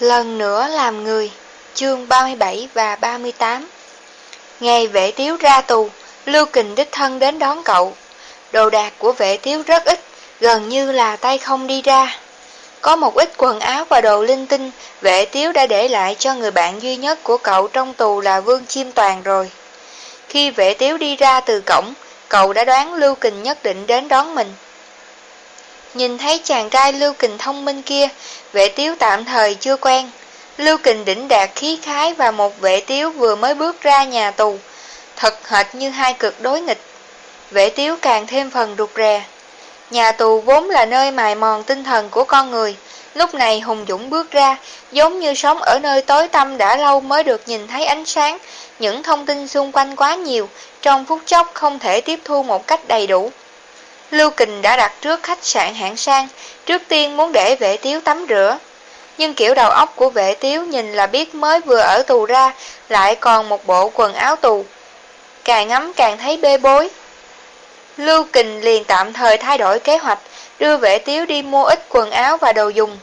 Lần nữa làm người, Chương 37 và 38 Ngày vệ tiếu ra tù, Lưu Kình đích thân đến đón cậu. Đồ đạc của vệ tiếu rất ít, Gần như là tay không đi ra. Có một ít quần áo và đồ linh tinh, Vệ tiếu đã để lại cho người bạn duy nhất của cậu trong tù là Vương Chiêm Toàn rồi. Khi vệ tiếu đi ra từ cổng, Cậu đã đoán Lưu Kình nhất định đến đón mình. Nhìn thấy chàng trai Lưu Kình thông minh kia, vệ tiếu tạm thời chưa quen. Lưu Kình đỉnh đạt khí khái và một vệ tiếu vừa mới bước ra nhà tù, thật hệt như hai cực đối nghịch. Vệ tiếu càng thêm phần rụt rè. Nhà tù vốn là nơi mài mòn tinh thần của con người, lúc này Hùng Dũng bước ra, giống như sống ở nơi tối tăm đã lâu mới được nhìn thấy ánh sáng, những thông tin xung quanh quá nhiều, trong phút chốc không thể tiếp thu một cách đầy đủ. Lưu Kình đã đặt trước khách sạn hạng sang, trước tiên muốn để vệ tiếu tắm rửa. Nhưng kiểu đầu óc của vệ tiếu nhìn là biết mới vừa ở tù ra, lại còn một bộ quần áo tù. Càng ngắm càng thấy bê bối. Lưu Kình liền tạm thời thay đổi kế hoạch, đưa vệ tiếu đi mua ít quần áo và đồ dùng.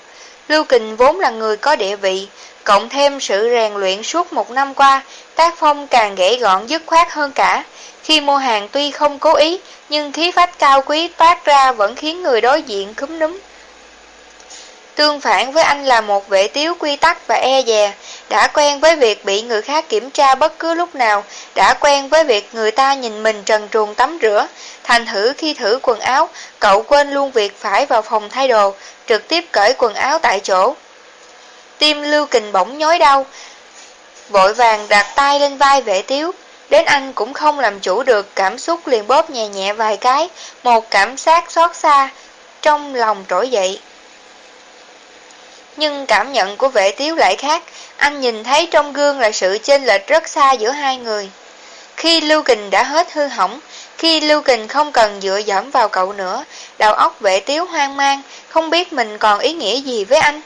Lưu Kình vốn là người có địa vị, cộng thêm sự rèn luyện suốt một năm qua, tác phong càng gãy gọn dứt khoát hơn cả. Khi mua hàng tuy không cố ý, nhưng khí phách cao quý toát ra vẫn khiến người đối diện cúm núm. Tương phản với anh là một vệ tiếu quy tắc và e dè, đã quen với việc bị người khác kiểm tra bất cứ lúc nào, đã quen với việc người ta nhìn mình trần truồng tắm rửa. Thành thử khi thử quần áo, cậu quên luôn việc phải vào phòng thay đồ, trực tiếp cởi quần áo tại chỗ. Tim lưu kình bỗng nhói đau, vội vàng đặt tay lên vai vệ tiếu, Đến anh cũng không làm chủ được cảm xúc liền bóp nhẹ nhẹ vài cái, một cảm giác xót xa trong lòng trỗi dậy. Nhưng cảm nhận của vệ tiếu lại khác, anh nhìn thấy trong gương là sự chênh lệch rất xa giữa hai người. Khi Lưu Kình đã hết hư hỏng, khi Lưu Kình không cần dựa dẫm vào cậu nữa, đầu óc vệ tiếu hoang mang, không biết mình còn ý nghĩa gì với anh.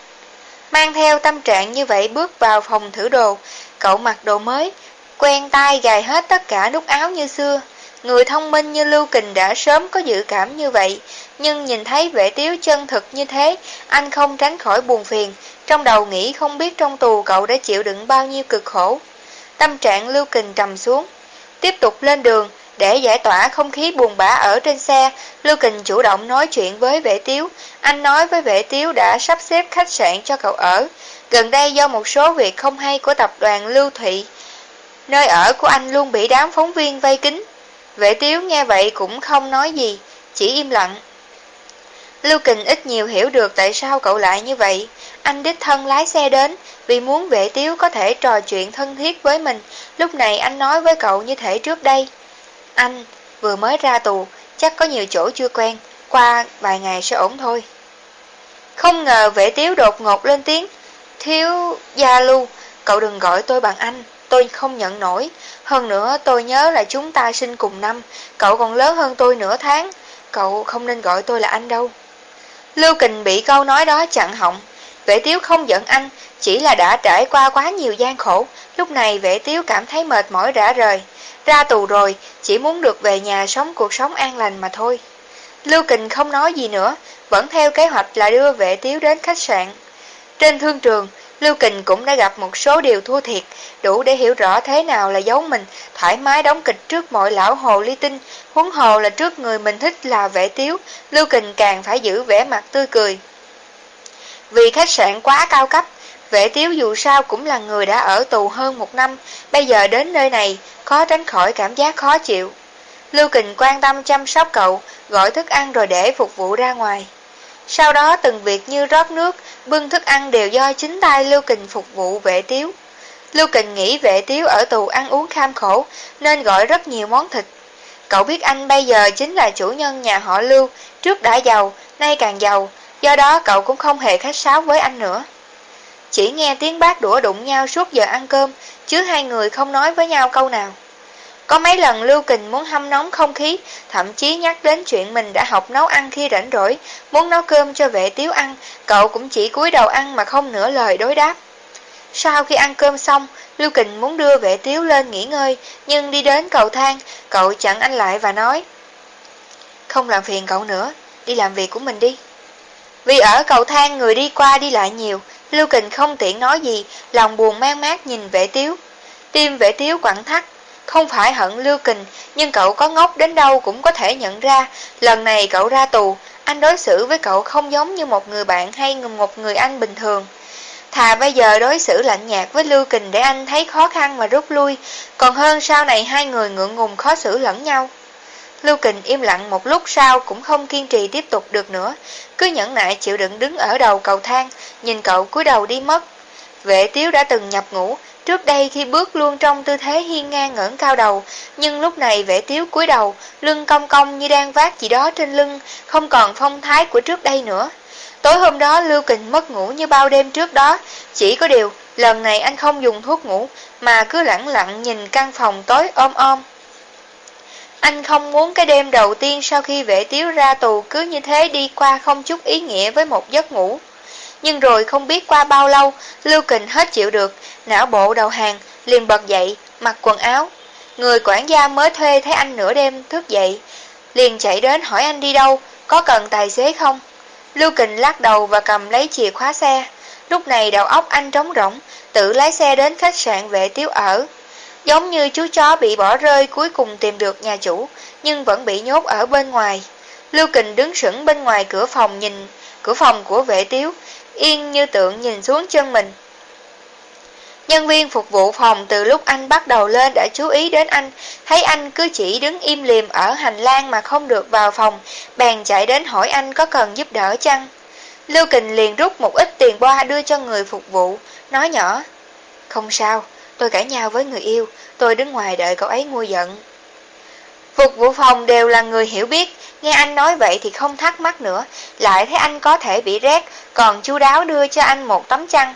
Mang theo tâm trạng như vậy bước vào phòng thử đồ, cậu mặc đồ mới, quen tay gài hết tất cả nút áo như xưa. Người thông minh như Lưu Kình đã sớm có dự cảm như vậy, nhưng nhìn thấy vẻ tiếu chân thực như thế, anh không tránh khỏi buồn phiền, trong đầu nghĩ không biết trong tù cậu đã chịu đựng bao nhiêu cực khổ. Tâm trạng Lưu Kình trầm xuống, tiếp tục lên đường, để giải tỏa không khí buồn bã ở trên xe, Lưu Kình chủ động nói chuyện với vệ tiếu. Anh nói với vệ tiếu đã sắp xếp khách sạn cho cậu ở. Gần đây do một số việc không hay của tập đoàn Lưu Thụy, Nơi ở của anh luôn bị đám phóng viên vây kín. Vệ tiếu nghe vậy cũng không nói gì, chỉ im lặng. Lưu Kình ít nhiều hiểu được tại sao cậu lại như vậy. Anh đích thân lái xe đến vì muốn vệ tiếu có thể trò chuyện thân thiết với mình. Lúc này anh nói với cậu như thể trước đây. Anh vừa mới ra tù, chắc có nhiều chỗ chưa quen, qua vài ngày sẽ ổn thôi. Không ngờ vệ tiếu đột ngột lên tiếng. Thiếu Gia Lưu, cậu đừng gọi tôi bằng anh tôi không nhận nổi. Hơn nữa tôi nhớ là chúng ta sinh cùng năm, cậu còn lớn hơn tôi nửa tháng, cậu không nên gọi tôi là anh đâu. Lưu Kình bị câu nói đó chặn họng, vệ tiếu không giận anh, chỉ là đã trải qua quá nhiều gian khổ, lúc này vệ tiếu cảm thấy mệt mỏi rã rời. Ra tù rồi, chỉ muốn được về nhà sống cuộc sống an lành mà thôi. Lưu Kình không nói gì nữa, vẫn theo kế hoạch là đưa vệ tiếu đến khách sạn. Trên thương trường, Lưu Kình cũng đã gặp một số điều thua thiệt, đủ để hiểu rõ thế nào là giấu mình, thoải mái đóng kịch trước mọi lão hồ ly tinh, huống hồ là trước người mình thích là vệ tiếu, Lưu Kình càng phải giữ vẻ mặt tươi cười. Vì khách sạn quá cao cấp, vệ tiếu dù sao cũng là người đã ở tù hơn một năm, bây giờ đến nơi này, khó tránh khỏi cảm giác khó chịu. Lưu Kình quan tâm chăm sóc cậu, gọi thức ăn rồi để phục vụ ra ngoài. Sau đó từng việc như rót nước, bưng thức ăn đều do chính tay Lưu Kình phục vụ vệ tiếu. Lưu Kình nghĩ vệ tiếu ở tù ăn uống kham khổ, nên gọi rất nhiều món thịt. Cậu biết anh bây giờ chính là chủ nhân nhà họ Lưu, trước đã giàu, nay càng giàu, do đó cậu cũng không hề khách sáo với anh nữa. Chỉ nghe tiếng bát đũa đụng nhau suốt giờ ăn cơm, chứ hai người không nói với nhau câu nào. Có mấy lần Lưu Kình muốn hâm nóng không khí, thậm chí nhắc đến chuyện mình đã học nấu ăn khi rảnh rỗi, muốn nấu cơm cho vệ tiếu ăn, cậu cũng chỉ cúi đầu ăn mà không nửa lời đối đáp. Sau khi ăn cơm xong, Lưu Kình muốn đưa vệ tiếu lên nghỉ ngơi, nhưng đi đến cầu thang, cậu chặn anh lại và nói Không làm phiền cậu nữa, đi làm việc của mình đi. Vì ở cầu thang người đi qua đi lại nhiều, Lưu Kình không tiện nói gì, lòng buồn mang mát nhìn vệ tiếu. Tim vệ tiếu quặn thắt, không phải hận Lưu Kình, nhưng cậu có ngốc đến đâu cũng có thể nhận ra, lần này cậu ra tù, anh đối xử với cậu không giống như một người bạn hay một người anh bình thường. Thà bây giờ đối xử lạnh nhạt với Lưu Kình để anh thấy khó khăn mà rút lui, còn hơn sau này hai người ngượng ngùng khó xử lẫn nhau. Lưu Kình im lặng một lúc sau cũng không kiên trì tiếp tục được nữa, cứ nhẫn nại chịu đựng đứng ở đầu cầu thang, nhìn cậu cúi đầu đi mất. Vệ tiếu đã từng nhập ngủ, trước đây khi bước luôn trong tư thế hiên ngang ngẩng cao đầu, nhưng lúc này vẻ tiếu cúi đầu, lưng cong cong như đang vác gì đó trên lưng, không còn phong thái của trước đây nữa. Tối hôm đó Lưu Kình mất ngủ như bao đêm trước đó, chỉ có điều lần này anh không dùng thuốc ngủ mà cứ lặng lặng nhìn căn phòng tối ôm ôm. Anh không muốn cái đêm đầu tiên sau khi vệ tiếu ra tù cứ như thế đi qua không chút ý nghĩa với một giấc ngủ. Nhưng rồi không biết qua bao lâu, Lưu Kình hết chịu được, não bộ đầu hàng, liền bật dậy, mặc quần áo. Người quản gia mới thuê thấy anh nửa đêm thức dậy, liền chạy đến hỏi anh đi đâu, có cần tài xế không? Lưu Kình lắc đầu và cầm lấy chìa khóa xe. Lúc này đầu óc anh trống rỗng, tự lái xe đến khách sạn vệ tiếu ở. Giống như chú chó bị bỏ rơi cuối cùng tìm được nhà chủ, nhưng vẫn bị nhốt ở bên ngoài. Lưu Kình đứng sững bên ngoài cửa phòng nhìn, cửa phòng của vệ tiếu, yên như tượng nhìn xuống chân mình. Nhân viên phục vụ phòng từ lúc anh bắt đầu lên đã chú ý đến anh, thấy anh cứ chỉ đứng im liềm ở hành lang mà không được vào phòng, bèn chạy đến hỏi anh có cần giúp đỡ chăng. Lưu Kình liền rút một ít tiền qua đưa cho người phục vụ, nói nhỏ, không sao, tôi cãi nhau với người yêu, tôi đứng ngoài đợi cậu ấy nguôi giận. Phục vụ phòng đều là người hiểu biết, nghe anh nói vậy thì không thắc mắc nữa, lại thấy anh có thể bị rét, còn chu đáo đưa cho anh một tấm chăn.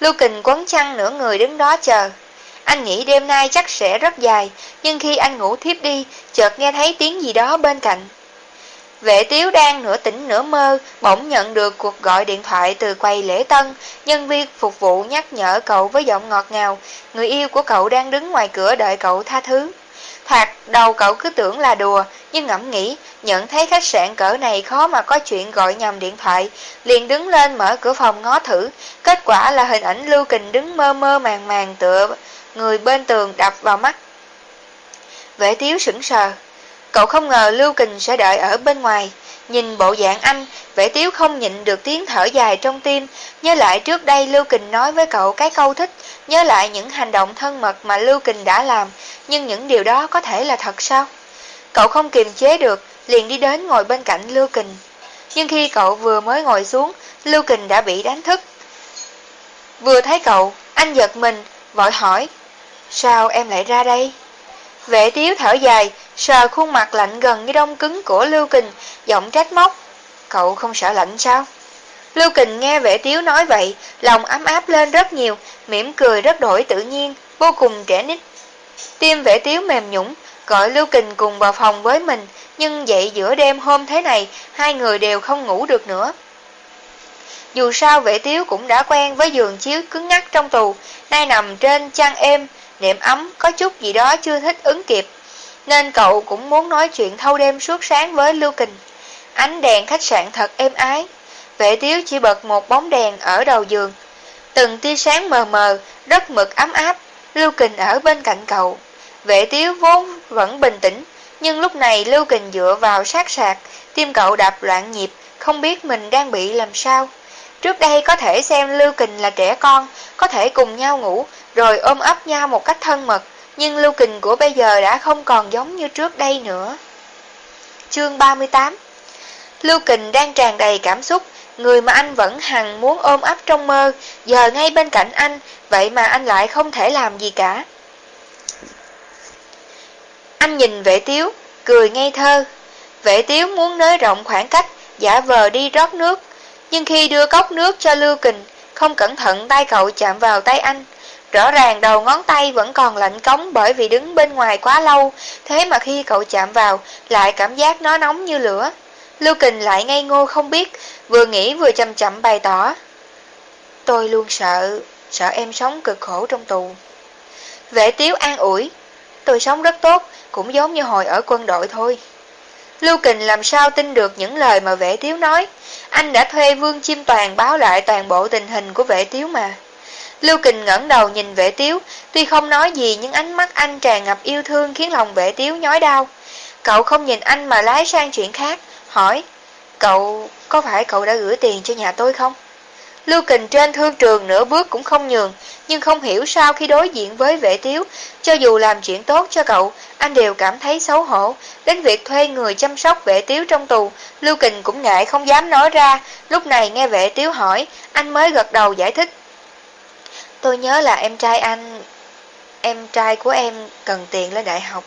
Lưu Kình quấn chăn nửa người đứng đó chờ. Anh nghĩ đêm nay chắc sẽ rất dài, nhưng khi anh ngủ thiếp đi, chợt nghe thấy tiếng gì đó bên cạnh. Vệ tiếu đang nửa tỉnh nửa mơ, bỗng nhận được cuộc gọi điện thoại từ quầy lễ tân, nhân viên phục vụ nhắc nhở cậu với giọng ngọt ngào, người yêu của cậu đang đứng ngoài cửa đợi cậu tha thứ. Thoạt đầu cậu cứ tưởng là đùa, nhưng ngẫm nghĩ, nhận thấy khách sạn cỡ này khó mà có chuyện gọi nhầm điện thoại, liền đứng lên mở cửa phòng ngó thử, kết quả là hình ảnh Lưu Kình đứng mơ mơ màng màng tựa, người bên tường đập vào mắt. Vệ thiếu sững sờ, cậu không ngờ Lưu Kình sẽ đợi ở bên ngoài, Nhìn bộ dạng anh, vẻ tiếu không nhịn được tiếng thở dài trong tim, nhớ lại trước đây Lưu Kình nói với cậu cái câu thích, nhớ lại những hành động thân mật mà Lưu Kình đã làm, nhưng những điều đó có thể là thật sao? Cậu không kiềm chế được, liền đi đến ngồi bên cạnh Lưu Kình. Nhưng khi cậu vừa mới ngồi xuống, Lưu Kình đã bị đánh thức. Vừa thấy cậu, anh giật mình, vội hỏi, sao em lại ra đây? Vệ tiếu thở dài, sờ khuôn mặt lạnh gần như đông cứng của Lưu Kình, giọng trách móc. Cậu không sợ lạnh sao? Lưu Kình nghe vệ tiếu nói vậy, lòng ấm áp lên rất nhiều, mỉm cười rất đổi tự nhiên, vô cùng trẻ nít. Tim vệ tiếu mềm nhũng, gọi Lưu Kình cùng vào phòng với mình, nhưng dậy giữa đêm hôm thế này, hai người đều không ngủ được nữa. Dù sao vệ tiếu cũng đã quen với giường chiếu cứng ngắc trong tù, nay nằm trên chăn êm, niệm ấm có chút gì đó chưa thích ứng kịp, nên cậu cũng muốn nói chuyện thâu đêm suốt sáng với Lưu Kình. Ánh đèn khách sạn thật êm ái, vệ tiếu chỉ bật một bóng đèn ở đầu giường. Từng tia sáng mờ mờ, rất mực ấm áp, Lưu Kình ở bên cạnh cậu. Vệ tiếu vốn vẫn bình tĩnh, nhưng lúc này Lưu Kình dựa vào sát sạc, tim cậu đập loạn nhịp, không biết mình đang bị làm sao. Trước đây có thể xem Lưu Kình là trẻ con, có thể cùng nhau ngủ, rồi ôm ấp nhau một cách thân mật, nhưng Lưu Kình của bây giờ đã không còn giống như trước đây nữa. Chương 38 Lưu Kình đang tràn đầy cảm xúc, người mà anh vẫn hằng muốn ôm ấp trong mơ, giờ ngay bên cạnh anh, vậy mà anh lại không thể làm gì cả. Anh nhìn vệ tiếu, cười ngây thơ. Vệ tiếu muốn nới rộng khoảng cách, giả vờ đi rót nước, nhưng khi đưa cốc nước cho Lưu Kình, không cẩn thận tay cậu chạm vào tay anh. Rõ ràng đầu ngón tay vẫn còn lạnh cống bởi vì đứng bên ngoài quá lâu, thế mà khi cậu chạm vào, lại cảm giác nó nóng như lửa. Lưu Kình lại ngây ngô không biết, vừa nghĩ vừa chậm chậm bày tỏ. Tôi luôn sợ, sợ em sống cực khổ trong tù. Vệ tiếu an ủi, tôi sống rất tốt, cũng giống như hồi ở quân đội thôi. Lưu Kình làm sao tin được những lời mà vệ tiếu nói. Anh đã thuê Vương Chim Toàn báo lại toàn bộ tình hình của vệ tiếu mà. Lưu Kình ngẩng đầu nhìn vệ tiếu, tuy không nói gì nhưng ánh mắt anh tràn ngập yêu thương khiến lòng vệ tiếu nhói đau. Cậu không nhìn anh mà lái sang chuyện khác, hỏi, cậu, có phải cậu đã gửi tiền cho nhà tôi không? Lưu Kình trên thương trường nửa bước cũng không nhường, nhưng không hiểu sao khi đối diện với vệ tiếu, cho dù làm chuyện tốt cho cậu, anh đều cảm thấy xấu hổ. Đến việc thuê người chăm sóc vệ tiếu trong tù, Lưu Kình cũng ngại không dám nói ra. Lúc này nghe vệ tiếu hỏi, anh mới gật đầu giải thích. Tôi nhớ là em trai anh, em trai của em cần tiền lên đại học.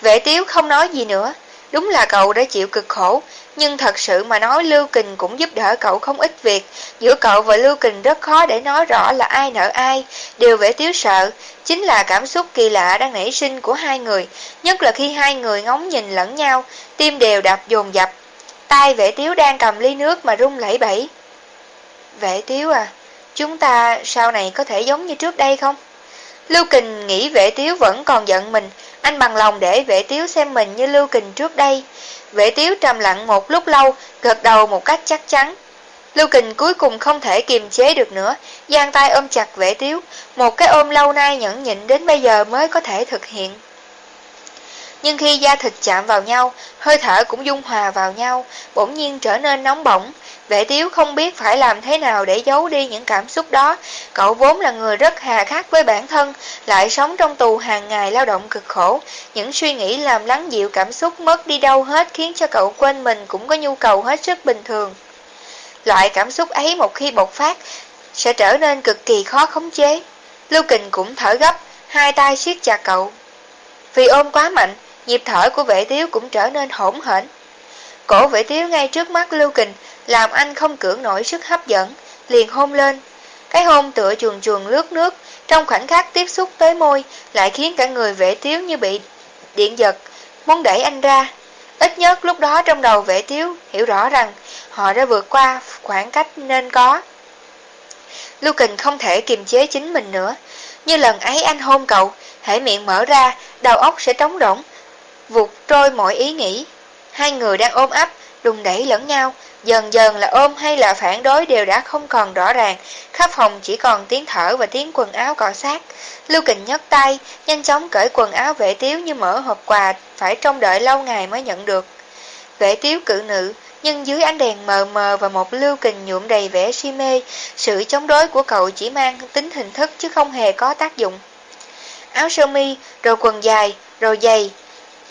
Vệ tiếu không nói gì nữa, đúng là cậu đã chịu cực khổ, nhưng thật sự mà nói Lưu Kình cũng giúp đỡ cậu không ít việc, giữa cậu và Lưu Kình rất khó để nói rõ là ai nợ ai, đều Vẻ tiếu sợ, chính là cảm xúc kỳ lạ đang nảy sinh của hai người, nhất là khi hai người ngóng nhìn lẫn nhau, tim đều đập dồn dập, tay vệ tiếu đang cầm ly nước mà rung lẩy bẩy. Vệ tiếu à, chúng ta sau này có thể giống như trước đây không? Lưu Kình nghĩ vệ tiếu vẫn còn giận mình, anh bằng lòng để vệ tiếu xem mình như Lưu Kình trước đây. Vệ tiếu trầm lặng một lúc lâu, gật đầu một cách chắc chắn. Lưu Kình cuối cùng không thể kiềm chế được nữa, giang tay ôm chặt vệ tiếu, một cái ôm lâu nay nhẫn nhịn đến bây giờ mới có thể thực hiện. Nhưng khi da thịt chạm vào nhau, hơi thở cũng dung hòa vào nhau, bỗng nhiên trở nên nóng bỏng. Vệ tiếu không biết phải làm thế nào để giấu đi những cảm xúc đó. Cậu vốn là người rất hà khắc với bản thân, lại sống trong tù hàng ngày lao động cực khổ. Những suy nghĩ làm lắng dịu cảm xúc mất đi đâu hết khiến cho cậu quên mình cũng có nhu cầu hết sức bình thường. Loại cảm xúc ấy một khi bộc phát sẽ trở nên cực kỳ khó khống chế. Lưu Kình cũng thở gấp, hai tay siết chặt cậu. Vì ôm quá mạnh, nhịp thở của vệ tiếu cũng trở nên hỗn hển. Cổ vệ tiếu ngay trước mắt Lưu Kình, làm anh không cưỡng nổi sức hấp dẫn, liền hôn lên. Cái hôn tựa chuồn chuồn lướt nước, trong khoảnh khắc tiếp xúc tới môi, lại khiến cả người vệ tiếu như bị điện giật, muốn đẩy anh ra. Ít nhất lúc đó trong đầu vệ tiếu hiểu rõ rằng họ đã vượt qua khoảng cách nên có. Lưu Kình không thể kiềm chế chính mình nữa. Như lần ấy anh hôn cậu, hãy miệng mở ra, đầu óc sẽ trống rỗng, vụt trôi mọi ý nghĩ. Hai người đang ôm ấp, đùng đẩy lẫn nhau, dần dần là ôm hay là phản đối đều đã không còn rõ ràng, khắp phòng chỉ còn tiếng thở và tiếng quần áo cọ sát. Lưu Kình nhấc tay, nhanh chóng cởi quần áo vệ tiếu như mở hộp quà, phải trông đợi lâu ngày mới nhận được. Vệ tiếu cự nữ, nhưng dưới ánh đèn mờ mờ và một lưu kình nhuộm đầy vẻ si mê, sự chống đối của cậu chỉ mang tính hình thức chứ không hề có tác dụng. Áo sơ mi, rồi quần dài, rồi giày,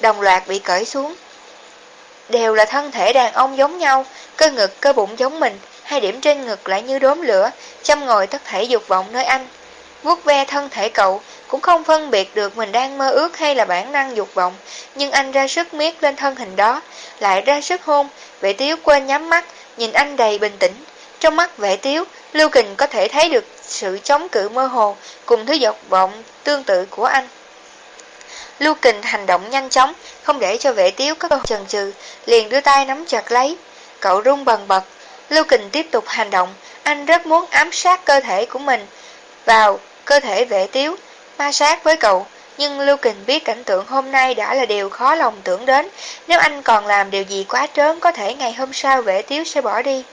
đồng loạt bị cởi xuống. Đều là thân thể đàn ông giống nhau, cơ ngực, cơ bụng giống mình, hai điểm trên ngực lại như đốm lửa, chăm ngồi tất thể dục vọng nơi anh. vuốt ve thân thể cậu, cũng không phân biệt được mình đang mơ ước hay là bản năng dục vọng, nhưng anh ra sức miết lên thân hình đó, lại ra sức hôn, vệ tiếu quên nhắm mắt, nhìn anh đầy bình tĩnh. Trong mắt vệ tiếu, Lưu Kình có thể thấy được sự chống cự mơ hồ cùng thứ dục vọng tương tự của anh. Lưu Kình hành động nhanh chóng, không để cho vệ tiếu có câu chần chừ, liền đưa tay nắm chặt lấy. Cậu rung bần bật. Lưu Kình tiếp tục hành động, anh rất muốn ám sát cơ thể của mình vào cơ thể vệ tiếu, ma sát với cậu. Nhưng Lưu Kình biết cảnh tượng hôm nay đã là điều khó lòng tưởng đến. Nếu anh còn làm điều gì quá trớn, có thể ngày hôm sau vệ tiếu sẽ bỏ đi.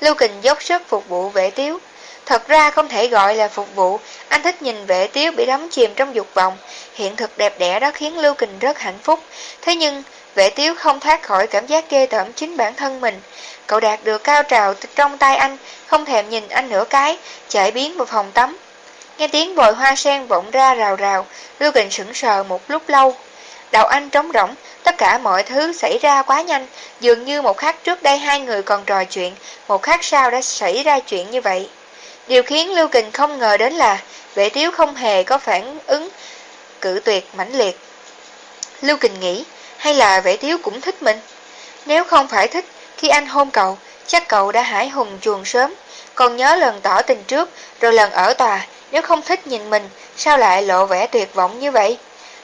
Lưu Kình dốc sức phục vụ vệ tiếu. Thật ra không thể gọi là phục vụ, anh thích nhìn vệ tiếu bị đắm chìm trong dục vọng. Hiện thực đẹp đẽ đó khiến Lưu Kình rất hạnh phúc. Thế nhưng, vệ tiếu không thoát khỏi cảm giác ghê tởm chính bản thân mình. Cậu đạt được cao trào trong tay anh, không thèm nhìn anh nửa cái, chạy biến vào phòng tắm. Nghe tiếng vòi hoa sen vọng ra rào rào, Lưu Kình sững sờ một lúc lâu. Đầu anh trống rỗng, tất cả mọi thứ xảy ra quá nhanh, dường như một khắc trước đây hai người còn trò chuyện, một khắc sau đã xảy ra chuyện như vậy. Điều khiến Lưu Kình không ngờ đến là vệ tiếu không hề có phản ứng cự tuyệt mãnh liệt. Lưu Kình nghĩ, hay là vệ tiếu cũng thích mình? Nếu không phải thích, khi anh hôn cậu, chắc cậu đã hải hùng chuồng sớm. Còn nhớ lần tỏ tình trước, rồi lần ở tòa, nếu không thích nhìn mình, sao lại lộ vẻ tuyệt vọng như vậy?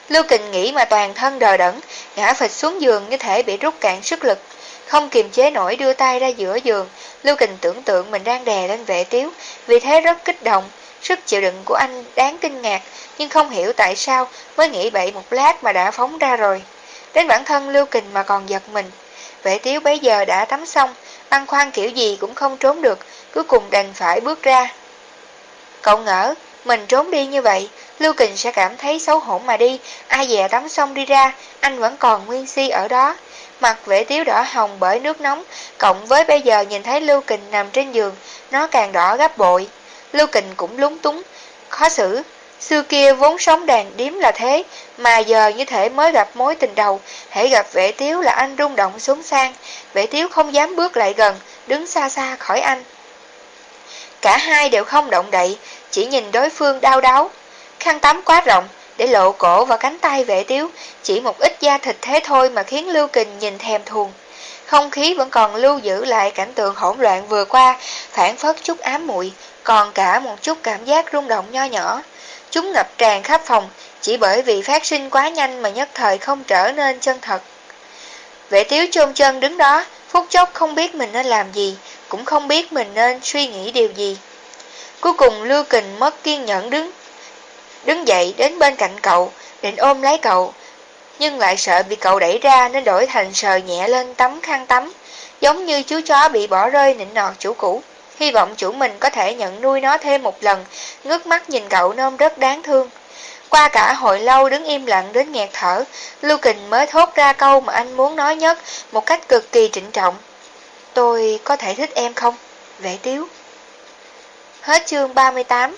Lưu Kình nghĩ mà toàn thân đờ đẫn, ngã phịch xuống giường như thể bị rút cạn sức lực. Không kiềm chế nổi đưa tay ra giữa giường, Lưu Kình tưởng tượng mình đang đè lên vệ tiếu, vì thế rất kích động. Sức chịu đựng của anh đáng kinh ngạc, nhưng không hiểu tại sao mới nghĩ bậy một lát mà đã phóng ra rồi. đến bản thân Lưu Kình mà còn giật mình. Vệ tiếu bấy giờ đã tắm xong, ăn khoan kiểu gì cũng không trốn được, cuối cùng đành phải bước ra. Cậu ngỡ, mình trốn đi như vậy, Lưu Kình sẽ cảm thấy xấu hổ mà đi, ai dè tắm xong đi ra, anh vẫn còn nguyên si ở đó. Mặt vệ tiếu đỏ hồng bởi nước nóng, cộng với bây giờ nhìn thấy Lưu Kình nằm trên giường, nó càng đỏ gấp bội. Lưu Kình cũng lúng túng, khó xử. Xưa kia vốn sống đàn điếm là thế, mà giờ như thể mới gặp mối tình đầu, hãy gặp vệ tiếu là anh rung động xuống sang. Vệ tiếu không dám bước lại gần, đứng xa xa khỏi anh. Cả hai đều không động đậy, chỉ nhìn đối phương đau đáu. Khăn tắm quá rộng, để lộ cổ và cánh tay vệ tiếu, chỉ một ít da thịt thế thôi mà khiến Lưu Kình nhìn thèm thuồng. Không khí vẫn còn lưu giữ lại cảnh tượng hỗn loạn vừa qua, phản phất chút ám muội còn cả một chút cảm giác rung động nho nhỏ. Chúng ngập tràn khắp phòng, chỉ bởi vì phát sinh quá nhanh mà nhất thời không trở nên chân thật. Vệ tiếu chôn chân đứng đó, phút chốc không biết mình nên làm gì, cũng không biết mình nên suy nghĩ điều gì. Cuối cùng Lưu Kình mất kiên nhẫn đứng, đứng dậy đến bên cạnh cậu, định ôm lấy cậu, nhưng lại sợ bị cậu đẩy ra nên đổi thành sờ nhẹ lên tấm khăn tắm, giống như chú chó bị bỏ rơi nịnh nọt chủ cũ. Hy vọng chủ mình có thể nhận nuôi nó thêm một lần, ngước mắt nhìn cậu nôm rất đáng thương. Qua cả hồi lâu đứng im lặng đến nghẹt thở, Lưu Kình mới thốt ra câu mà anh muốn nói nhất, một cách cực kỳ trịnh trọng. Tôi có thể thích em không? Vệ tiếu. Hết chương 38